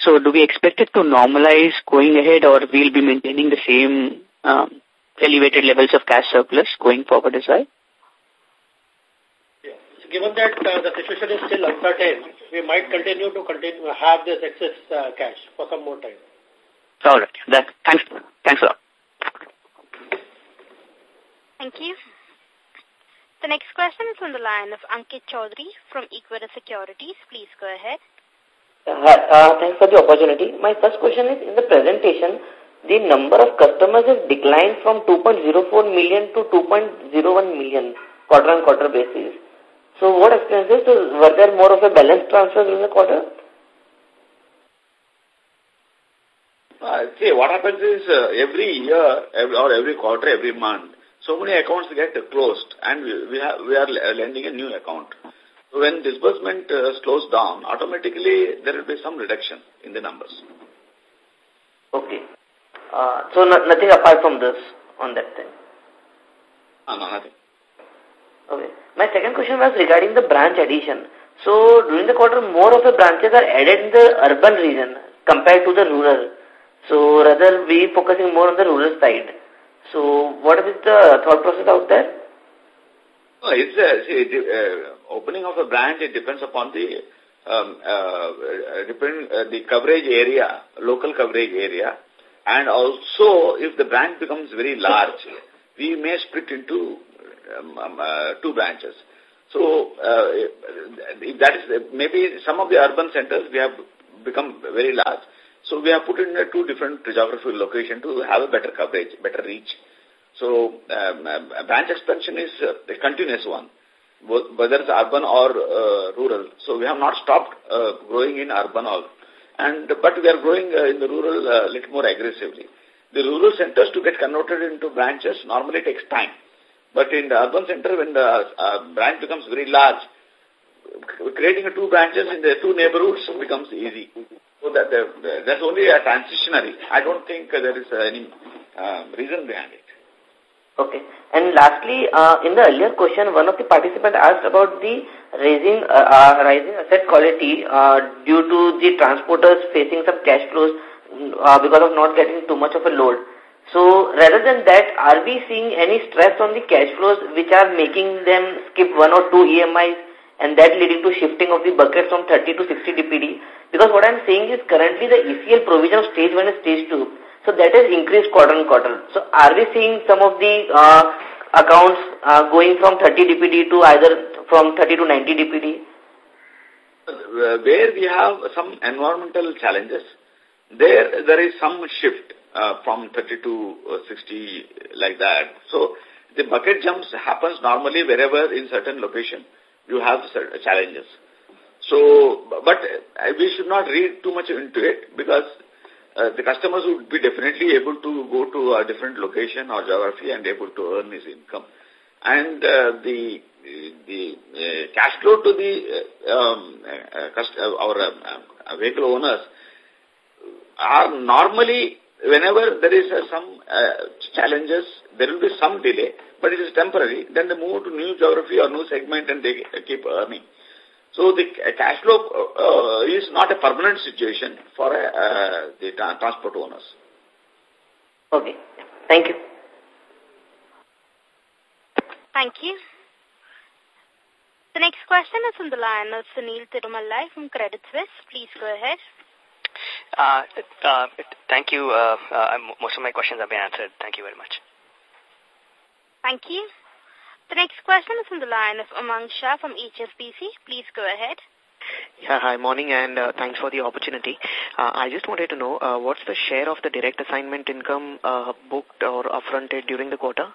So do we expect it to normalize going ahead or we'll be maintaining the same um, elevated levels of cash surplus going forward as well? Yeah. given that uh, the situation is still uncertain, we might continue to continue have this excess uh, cash for some more time. All right. That, thanks. Thanks a lot. Thank you. The next question is on the line of Ankit Chaudhary from Equirus Securities. Please go ahead. Hi, uh, thanks for the opportunity. My first question is, in the presentation, the number of customers has declined from 2.04 million to 2.01 million quarter-on-quarter basis. So what explains this? Were there more of a balance transfer during the quarter? Uh, see, what happens is uh, every year every, or every quarter, every month, so many accounts get closed and we, we, have, we are lending a new account. So when disbursement uh, slows down, automatically there will be some reduction in the numbers. Okay. Uh, so no, nothing apart from this on that thing? Uh, no, nothing. Okay. My second question was regarding the branch addition. So during the quarter, more of the branches are added in the urban region compared to the rural. So rather we focusing more on the rural side. So what is the thought process out there? Oh, it's a, see, uh, opening of a branch, it depends upon the um, uh, depend, uh, the coverage area, local coverage area, and also if the branch becomes very large, we may split into um, um, uh, two branches. So uh, if that is maybe some of the urban centers we have become very large. So we have put in two different geographical location to have a better coverage, better reach. So um, branch expansion is a continuous one, whether it's urban or uh, rural. So we have not stopped uh, growing in urban or, and but we are growing uh, in the rural a uh, little more aggressively. The rural centers to get converted into branches normally takes time. But in the urban center, when the uh, branch becomes very large, creating two branches in the two neighborhoods becomes easy. So that the, the, that's only a transitionary. I don't think there is any uh, reason behind it. Okay. And lastly, uh, in the earlier question, one of the participants asked about the raising, uh, uh, rising asset quality uh, due to the transporters facing some cash flows uh, because of not getting too much of a load. So rather than that, are we seeing any stress on the cash flows which are making them skip one or two EMIs and that leading to shifting of the buckets from 30 to 60 DPD? Because what I'm saying is currently the ECL provision of stage 1 and stage 2, so that has increased quarter on quarter. So are we seeing some of the uh, accounts uh, going from 30 DPD to either from 30 to 90 DPD? Uh, where we have some environmental challenges, there there is some shift uh, from 30 to uh, 60 like that. So the bucket jumps happens normally wherever in certain location you have challenges. So, but uh, we should not read too much into it because uh, the customers would be definitely able to go to a different location or geography and able to earn his income. And uh, the the uh, cash flow to the uh, um, uh, our uh, vehicle owners are normally whenever there is uh, some uh, challenges, there will be some delay, but it is temporary. Then they move to new geography or new segment and they keep earning. So the cash flow uh, is not a permanent situation for uh, the tra transport owners. Okay. Thank you. Thank you. The next question is from the line of Sunil Tirumalai from Credit Suisse. Please go ahead. Uh, uh, thank you. Uh, uh, most of my questions have been answered. Thank you very much. Thank you. The next question is from the line of Umang Shah from HSBC. Please go ahead. Yeah, hi, morning, and uh, thanks for the opportunity. Uh, I just wanted to know uh, what's the share of the direct assignment income uh, booked or upfronted during the quarter?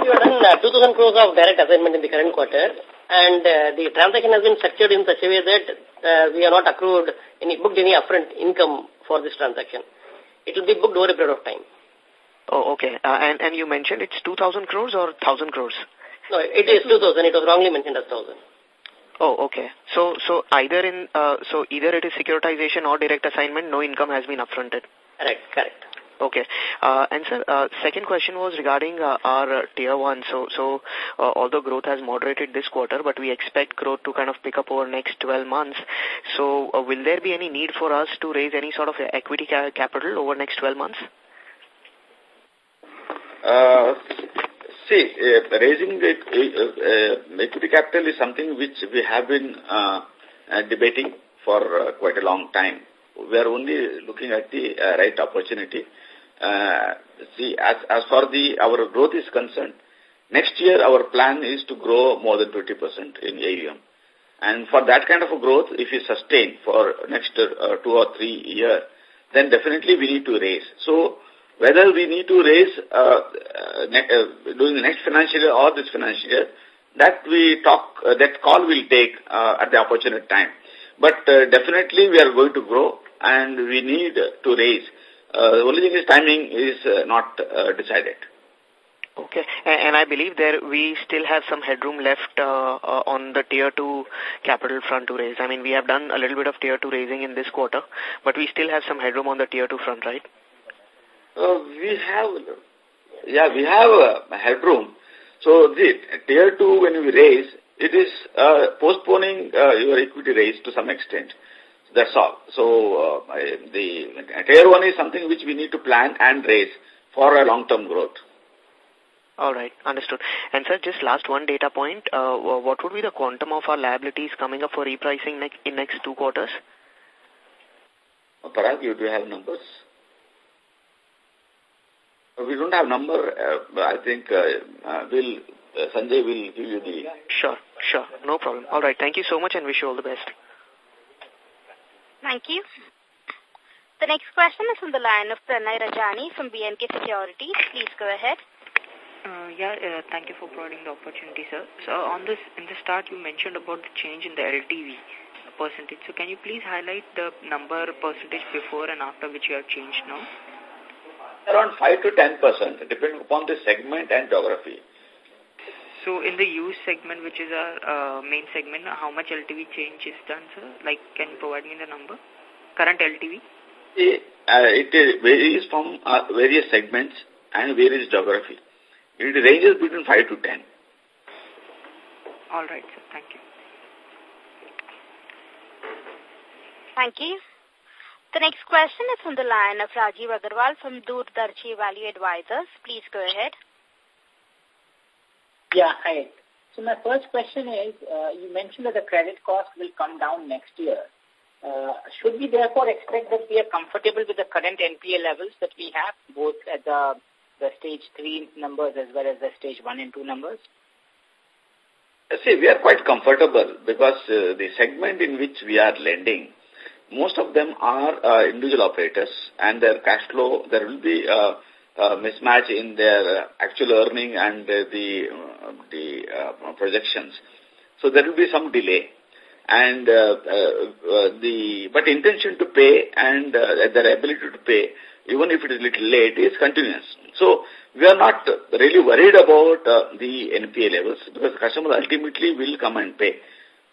We have done uh, 2,000 crores of direct assignment in the current quarter, and uh, the transaction has been structured in such a way that uh, we are not accrued any booked any upfront income for this transaction. It will be booked over a period of time. Oh, okay. Uh, and and you mentioned it's 2,000 crores or 1,000 crores? No, it is 2,000. It was wrongly mentioned as 1,000. Oh, okay. So so either in uh, so either it is securitization or direct assignment, no income has been upfronted. Correct. Correct. Okay. Uh, and sir, uh, second question was regarding uh, our uh, tier one. So, so uh, although growth has moderated this quarter, but we expect growth to kind of pick up over next 12 months. So, uh, will there be any need for us to raise any sort of equity ca capital over next 12 months? See, raising the equity capital is something which we have been debating for quite a long time. We are only looking at the uh, right opportunity. Uh, see, as, as far the our growth is concerned, next year our plan is to grow more than 20% in AUM. And for that kind of a growth, if you sustain for next uh, two or three years, then definitely we need to raise. So whether we need to raise uh, uh, uh, during the next financial year or this financial year, that we talk, uh, that call will take uh, at the opportune time. But definitely we are going to grow and we need to raise. Uh, the only thing is timing is uh, not uh, decided. Okay. And, and I believe there we still have some headroom left uh, uh, on the tier 2 capital front to raise. I mean, we have done a little bit of tier 2 raising in this quarter, but we still have some headroom on the tier 2 front, right? Uh, we have, yeah, we have a headroom. So the tier 2 when we raise, it is uh, postponing uh, your equity raise to some extent. That's all. So uh, the tier 1 is something which we need to plan and raise for a long-term growth. All right, understood. And sir, just last one data point. Uh, what would be the quantum of our liabilities coming up for repricing ne in next two quarters? Uh, Parag, you do have numbers? We don't have number. Uh, I think uh, uh, will uh, Sanjay will give you the. Sure, sure, no problem. All right, thank you so much, and wish you all the best. Thank you. The next question is from the line of Pranay Rajani from B&K Securities. Please go ahead. Uh, yeah, uh, thank you for providing the opportunity, sir. So on this, in the start, you mentioned about the change in the LTV percentage. So can you please highlight the number percentage before and after which you have changed now? Around 5 to 10 percent, depending upon the segment and geography. So in the use segment, which is our uh, main segment, how much LTV change is done, sir? Like, can you provide me the number? Current LTV? It, uh, it varies from uh, various segments and various geography. It ranges between 5 to 10. All right, sir. Thank you. Thank you. The next question is from the line of Rajiv Agarwal from Doordarshi Value Advisors. Please go ahead. Yeah, hi. So my first question is, uh, you mentioned that the credit cost will come down next year. Uh, should we therefore expect that we are comfortable with the current NPA levels that we have, both at the, the stage 3 numbers as well as the stage 1 and 2 numbers? See, we are quite comfortable because uh, the segment in which we are lending, most of them are uh, individual operators and their cash flow, there will be uh, uh, mismatch in their uh, actual earning and uh, the uh, the uh, projections. So there will be some delay. And uh, uh, the but intention to pay and uh, their ability to pay, even if it is a little late, is continuous. So we are not really worried about uh, the NPA levels because customers ultimately will come and pay.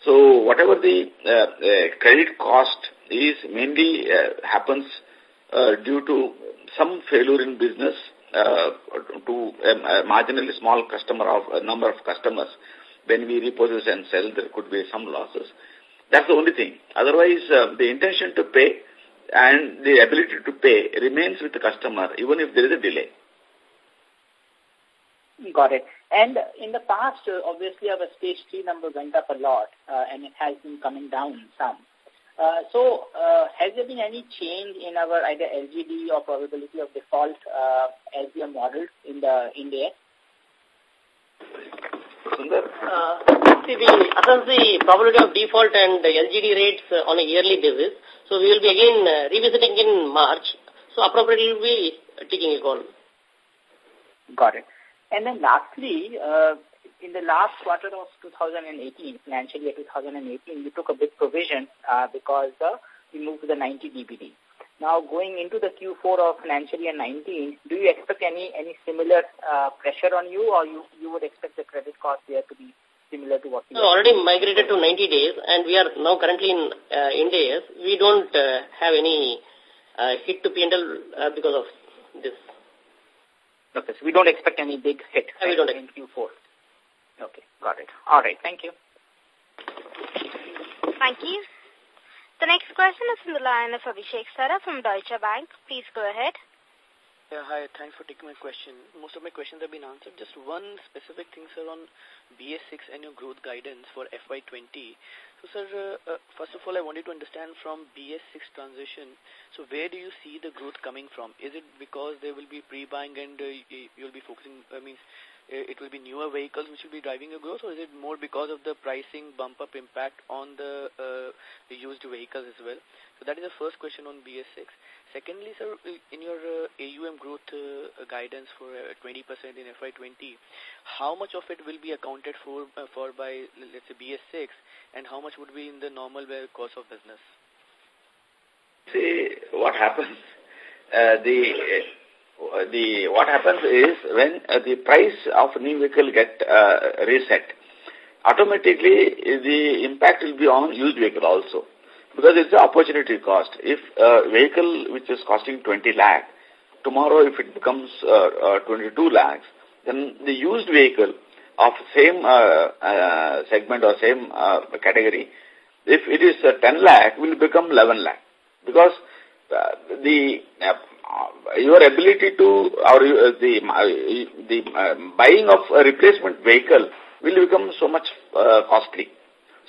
So whatever the uh, uh, credit cost is mainly uh, happens uh, due to some failure in business uh, to a, a marginally small customer of a number of customers. When we repossess and sell, there could be some losses. That's the only thing. Otherwise, uh, the intention to pay and the ability to pay remains with the customer, even if there is a delay. Got it. And in the past, uh, obviously, our stage 3 number went up a lot, uh, and it has been coming down some. Uh, so, uh, has there been any change in our either LGD or probability of default uh, as we are modeled in the Ind AS? Sundar? Uh, see, we assess the probability of default and the LGD rates uh, on a yearly basis. So we will be again uh, revisiting in March. So appropriately we will be taking a call. Got it. And then lastly, uh, in the last quarter of 2018, financial year 2018, we took a big provision uh, because uh, we moved to the 90 DPD. Now, going into the Q4 of financial year 19, do you expect any any similar uh, pressure on you, or you you would expect the credit cost there to be similar to what we so already migrated to 90 days, and we are now currently in uh, in days. We don't uh, have any uh, hit to P&L uh, because of this. Okay, so we don't expect any big hit we don't in Q4. Okay, got it. All right, thank you. Thank you. The next question is from the line of Abhishek Sara from Deutsche Bank. Please go ahead. Yeah, hi. Thanks for taking my question. Most of my questions have been answered. Just one specific thing, sir, on BS6 and your growth guidance for FY20. So, sir, uh, uh, first of all, I wanted to understand from BS6 transition, so where do you see the growth coming from? Is it because there will be pre-buying and uh, you'll be focusing, I mean, it will be newer vehicles which will be driving your growth, or is it more because of the pricing bump-up impact on the, uh, the used vehicles as well? So that is the first question on BS6. Secondly, sir, in your uh, AUM growth uh, guidance for uh, 20% in FY20, how much of it will be accounted for uh, for by, let's say, BS6, and how much would be in the normal course of business? See, what happens, uh, the uh, the what happens is when uh, the price of new vehicle get uh, reset, automatically the impact will be on used vehicle also because it's the opportunity cost. If a vehicle which is costing 20 lakh, tomorrow if it becomes uh, uh, 22 lakhs, then the used vehicle of same uh, uh, segment or same uh, category, if it is uh, 10 lakh, will become 11 lakh. Because uh, the uh, your ability to, or uh, the, uh, the uh, buying of a replacement vehicle will become so much uh, costly.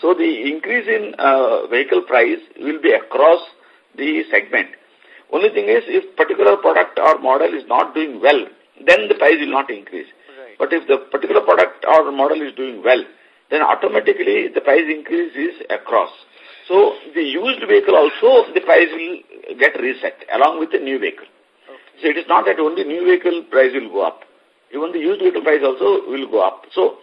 So the increase in uh, vehicle price will be across the segment. Only thing is, if particular product or model is not doing well, then the price will not increase. Right. But if the particular product or model is doing well, then automatically the price increase is across. So the used vehicle also, the price will get reset along with the new vehicle. Okay. So it is not that only new vehicle price will go up. Even the used vehicle price also will go up. So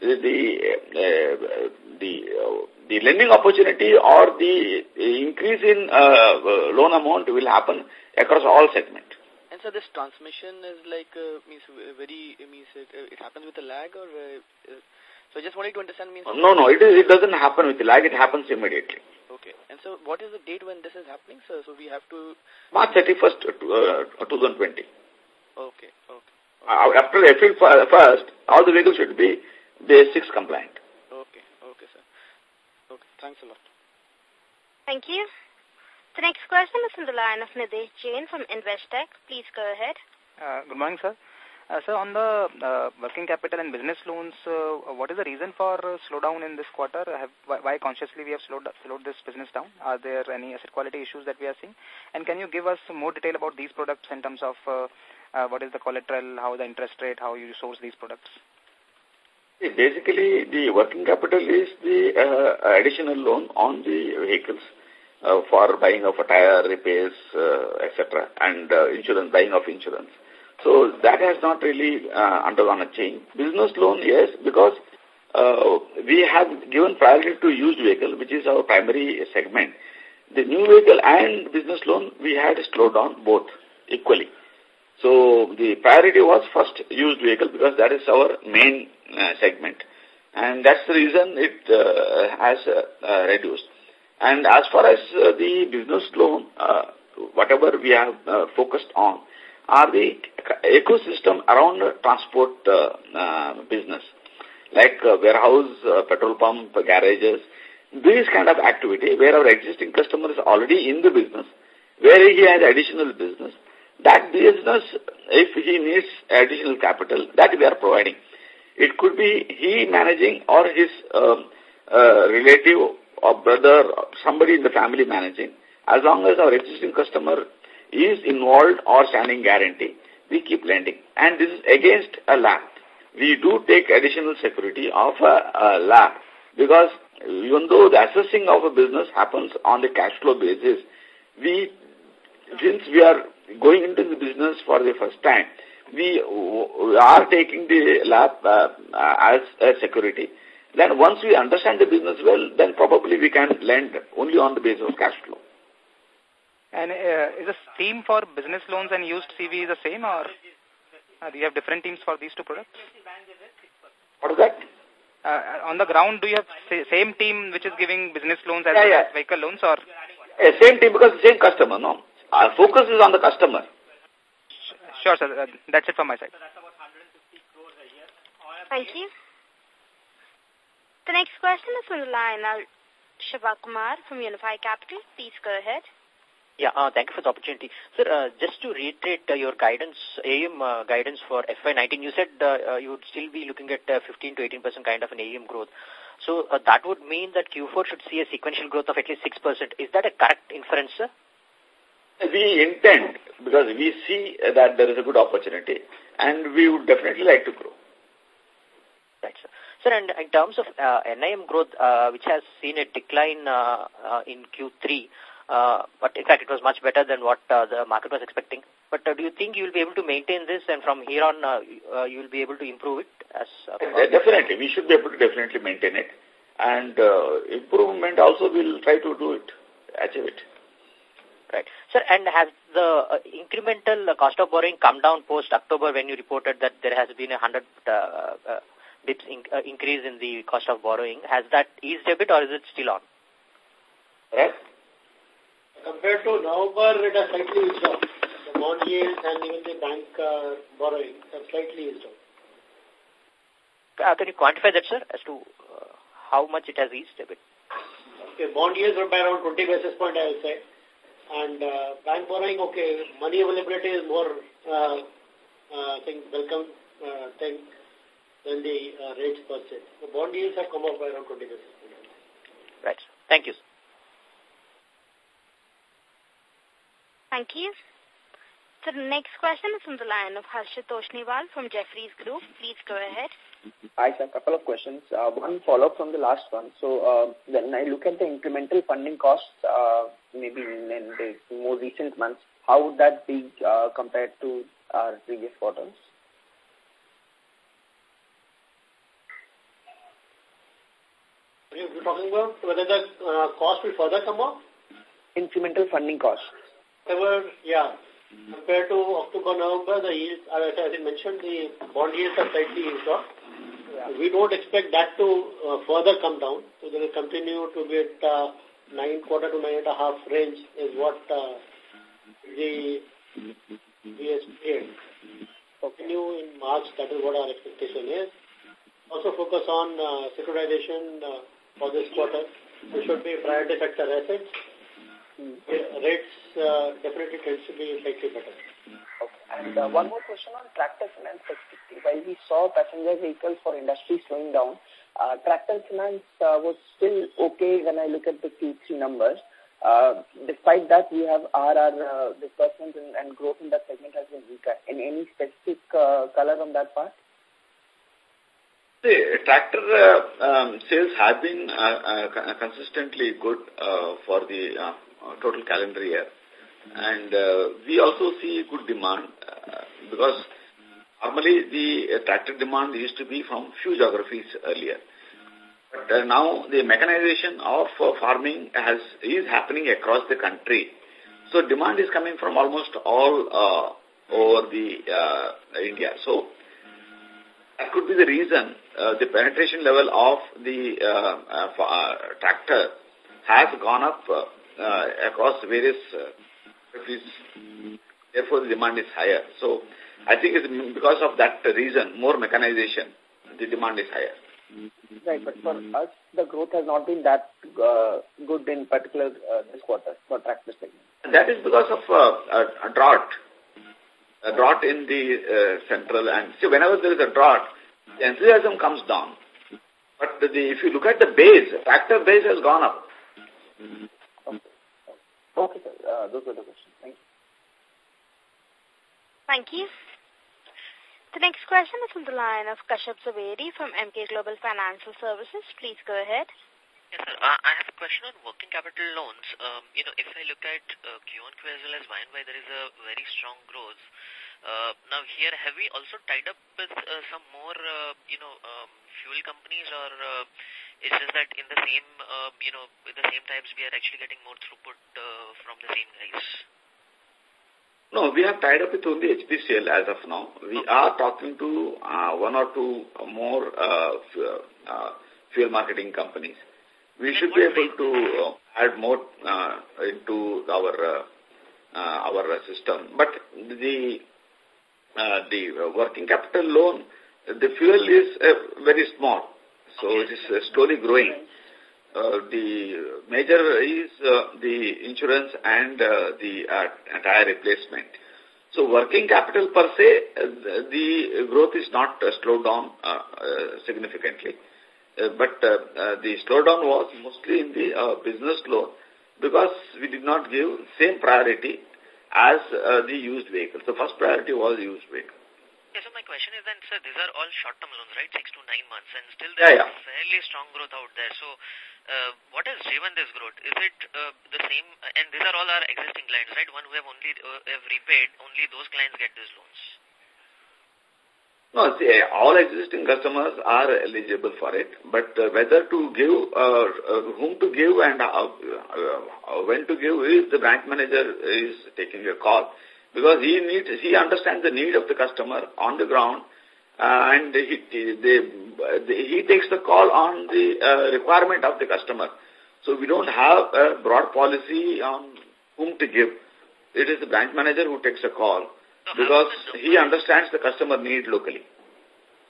the uh, the uh, the lending opportunity or the increase in uh, loan amount will happen across all segments. And so this transmission is like uh, means very means it, uh, it happens with a lag or uh, uh, so I just wanted to understand means no no it is it doesn't happen with a lag it happens immediately. Okay. And so what is the date when this is happening sir? So we have to March 31st uh, 2020. Okay. Okay. Uh, after April 1st, all the vehicles should be BS6 compliant. Okay, okay, sir. Okay, thanks a lot. Thank you. The next question is from the line of Nidhesh Jain from Investec. Please go ahead. Uh, good morning, sir. Uh, sir, on the uh, working capital and business loans, uh, what is the reason for uh, slowdown in this quarter? Have, why, why consciously we have slowed, slowed this business down? Are there any asset quality issues that we are seeing? And can you give us more detail about these products in terms of uh, uh, what is the collateral, how the interest rate, how you source these products? Basically, the working capital is the uh, additional loan on the vehicles uh, for buying of a tire, repairs, uh, etc., and uh, insurance, buying of insurance. So that has not really uh, undergone a change. Business loan, yes, because uh, we have given priority to used vehicle, which is our primary segment. The new vehicle and business loan, we had slowed down both equally. So the priority was first used vehicle because that is our main uh, segment. And that's the reason it uh, has uh, reduced. And as far as the business loan, whatever we have focused on are the ecosystem around transport uh, uh, business, like uh, warehouse, petrol pump, garages, this kind of activity where our existing customer is already in the business, where he has additional business, that business, if he needs additional capital, that we are providing. It could be he managing or his um, uh, relative or brother, or somebody in the family managing. As long as our existing customer is involved or standing guarantee, we keep lending. And this is against a LAP. We do take additional security of a, a because even though the assessing of a business happens on the cash flow basis, we, since we are going into the business for the first time, we are taking the LAP uh, as a security. Then once we understand the business well, then probably we can lend only on the basis of cash flow. And uh, is the team for business loans and used CV the same or uh, do you have different teams for these two products? What is that? Uh, on the ground, do you have same team which is giving business loans as yeah, well yeah. as vehicle loans or? Yeah, same team because the same customer, no? Our focus is on the customer. Sure, sir. That's it from my side. Thank you. The next question is from the line of Shiva Kumar from Unifi Capital. Please go ahead. Yeah, uh, thank you for the opportunity. Sir, uh, just to reiterate uh, your guidance, AUM uh, guidance for FY19, you said uh, uh, you would still be looking at uh, 15 to 18% kind of an AUM growth. So uh, that would mean that Q4 should see a sequential growth of at least 6%. Is that a correct inference, sir? We intend, because we see that there is a good opportunity, and we would definitely like to grow. Right, sir. Sir, and in terms of uh, NIM growth, uh, which has seen a decline uh, uh, in Q3, uh, but in fact it was much better than what uh, the market was expecting. But uh, do you think you will be able to maintain this and from here on uh, uh, you will be able to improve it? as uh, Definitely, we should be able to definitely maintain it. And uh, improvement also we'll try to do it, achieve it. Right. Sir, and has the uh, incremental uh, cost of borrowing come down post-October when you reported that there has been a 100 uh, uh, bips in, uh, increase in the cost of borrowing? Has that eased a bit or is it still on? Right. Compared to November, it has slightly eased off. The bond yields and even the bank uh, borrowing have slightly eased off. Uh, can you quantify that, sir, as to uh, how much it has eased a bit? Okay, bond yields are by around 20 basis point, I will say. And uh, bank borrowing, okay, money availability is more, uh, uh, I think, welcome uh, thing than the uh, rates per se. The bond yields have come up by around 20 basis points. Right. Thank you. Thank you. So the next question is from the line of Harshit Toshniwal from Jefferies Group. Please go ahead. Hi, sir. A couple of questions. Uh, one follow-up from the last one. So uh, when I look at the incremental funding costs, uh, maybe in, in the more recent months, how would that be uh, compared to our previous quarters? You're talking about whether the uh, cost will further come up? Incremental funding costs. Ever, yeah. Compared to October, November, the yields, as I mentioned, the bond yields are slightly eased off. We don't expect that to uh, further come down. So they will continue to be at uh, nine quarter to nine and a half range is what uh, the BSP continue in March. That is what our expectation is. Also focus on uh, securitization uh, for this quarter. There should be priority sector assets. Rates uh, definitely tends to be slightly better. Okay. And uh, one more question on tractor finance specifically. While we saw passenger vehicles for industry slowing down, uh, tractor finance uh, was still okay when I look at the Q3 numbers. Uh, despite that, we have RR uh, disbursements and, and growth in that segment has been weaker. In any specific uh, color on that part? The tractor uh, um, sales have been uh, uh, consistently good uh, for the uh, total calendar year. And uh, we also see good demand uh, because normally the uh, tractor demand used to be from few geographies earlier. But uh, now the mechanization of uh, farming has is happening across the country. So demand is coming from almost all uh, over the uh, India. So that could be the reason uh, the penetration level of the uh, uh, uh, tractor has gone up uh, across various uh, countries. Therefore, the demand is higher. So, I think it's because of that reason, more mechanization, the demand is higher. Right, but for us, the growth has not been that uh, good in particular uh, this quarter for tractor segment. That is because of uh, a, a drought. A drought in the uh, central and see whenever there is a drought, the enthusiasm comes down. But the, if you look at the base, tractor base has gone up. Okay, okay sir. Uh, those were the questions. Thank you. Thank you. The next question is from the line of Kashyap Zaveri from Emkay Global Financial Services. Please go ahead. Yes, sir. Uh, I have a question on working capital loans. Um, you know, if I look at uh, Q1, Q as well as Y and Y, there is a very strong growth. Uh, now here, have we also tied up with uh, some more, uh, you know, um, fuel companies or uh, is it that in the same, uh, you know, with the same times we are actually getting more throughput uh, from the same guys? No, we have tied up with only HPCL as of now. We are talking to uh, one or two more uh, uh, fuel marketing companies. We should be able to uh, add more uh, into our uh, uh, our system. But the uh, the working capital loan, the fuel is uh, very small, so it is uh, slowly growing. uh, the major is uh, the insurance and uh, the uh, tire replacement. So working capital per se, the growth is not slowed down significantly. But the slowdown was mostly in the business loan because we did not give same priority as the used vehicle. The first priority was used vehicle. Yeah, so my question is then, sir, these are all short-term loans, right? Six to nine months, and still there's yeah, yeah. fairly strong growth out there. So, uh, what has driven this growth? Is it uh, the same? And these are all our existing clients, right? One who have only uh, have repaid, only those clients get these loans. No, see, all existing customers are eligible for it, but uh, whether to give, uh, uh, whom to give and how, uh, when to give is the bank manager is taking a call because he needs, he understands the need of the customer on the ground uh, and he, they, he takes the call on the uh, requirement of the customer. So we don't have a broad policy on whom to give. It is the branch manager who takes a call because he understands the customer need locally.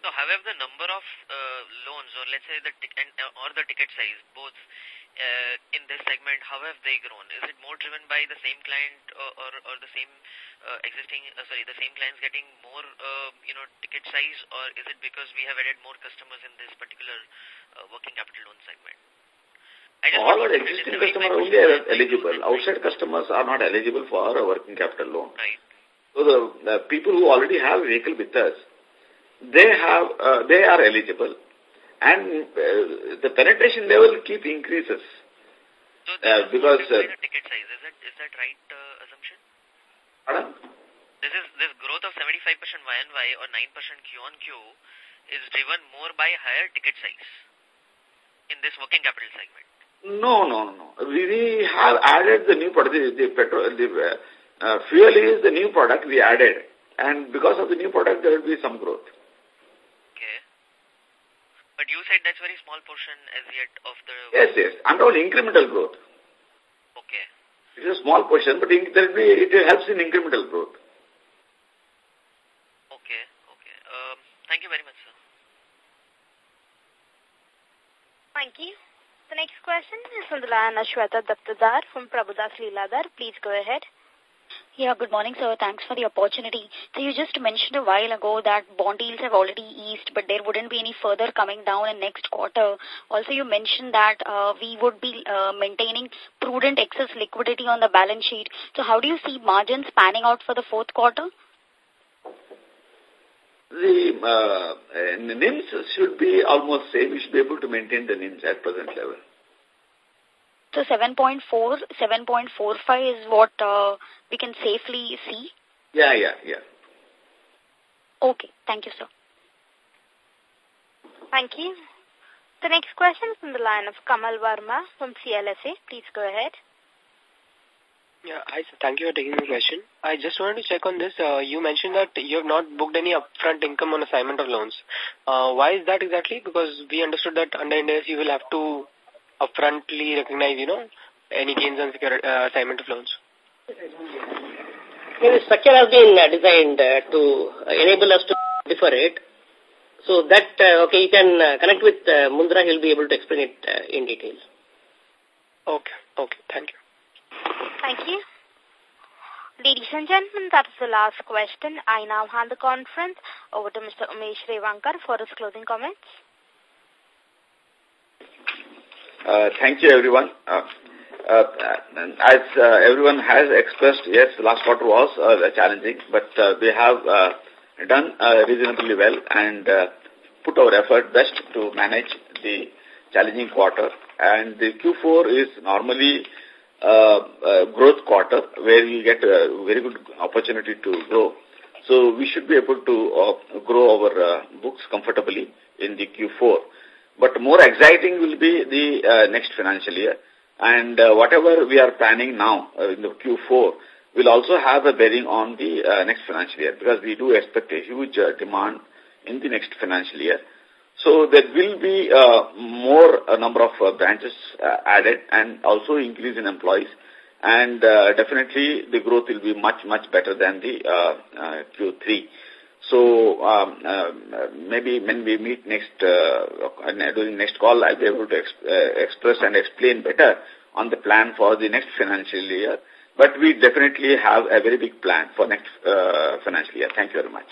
So, however, the number of uh, loans, or let's say the and, uh, or the ticket size, both uh, in this segment, how have they grown? Is it more driven by the same client or, or, or the same uh, existing, uh, sorry, the same clients getting more, uh, you know, ticket size, or is it because we have added more customers in this particular uh, working capital loan segment? All our existing customers only are eligible. Outside customers are not eligible for a working capital loan. Right. So the, the people who already have a vehicle with us, they have uh, they are eligible, and uh, the penetration level keep increases. So uh, because uh, ticket size is that is that right uh, assumption? Pardon? This is this growth of 75% Y and Y or 9% Q on Q is driven more by higher ticket size in this working capital segment. No, no, no. We, we have added the new product. The, the petrol, the uh, fuel is the new product we added. And because of the new product, there will be some growth. Okay. But you said that's very small portion as yet of the... Yes, yes. I'm talking incremental growth. Okay. It is a small portion, but in, there be, it helps in incremental growth. Okay, okay. Um, thank you very much, sir. Thank you. The next question is from the line of Shweta Daptardar from Prabhudas Lilladher. Please go ahead. Yeah, good morning, sir. Thanks for the opportunity. So you just mentioned a while ago that bond yields have already eased, but there wouldn't be any further coming down in next quarter. Also, you mentioned that uh, we would be uh, maintaining prudent excess liquidity on the balance sheet. So how do you see margins panning out for the fourth quarter? The, uh, NIMs should be almost same. We should be able to maintain the NIMs at present level. So 7.4, 7.45 is what uh, we can safely see? Yeah, yeah, yeah. Okay. Thank you, sir. Thank you. The next question is from the line of Kamal Varma from CLSA. Please go ahead. Yeah, hi, sir. Thank you for taking the question. I just wanted to check on this. Uh, you mentioned that you have not booked any upfront income on assignment of loans. Uh, why is that exactly? Because we understood that under Ind AS you will have to upfrontly recognize, you know, any gains on security, uh, assignment of loans. Yeah, the structure has been uh, designed uh, to enable us to defer it. So that, uh, okay, you can uh, connect with uh, Mundra, he'll be able to explain it uh, in detail. Okay, okay, thank you. Thank you. Ladies and gentlemen, that is the last question. I now hand the conference over to Mr. Umesh Revankar for his closing comments. Uh, thank you, everyone. Uh, uh, as uh, everyone has expressed, yes, last quarter was uh, challenging, but uh, we have uh, done uh, reasonably well and uh, put our effort best to manage the challenging quarter. And the Q4 is normally uh, a growth quarter where we get a very good opportunity to grow. So we should be able to uh, grow our uh, books comfortably in the Q4. But more exciting will be the uh, next financial year. And uh, whatever we are planning now uh, in the Q4 will also have a bearing on the next financial year because we do expect a huge demand in the next financial year. So there will be more a number of branches added and also increase in employees. And definitely the growth will be much, much better than the uh, uh, Q3. So um, uh, maybe when we meet next uh, during next call, I'll be able to exp uh, express and explain better on the plan for the next financial year. But we definitely have a very big plan for next uh, financial year. Thank you very much.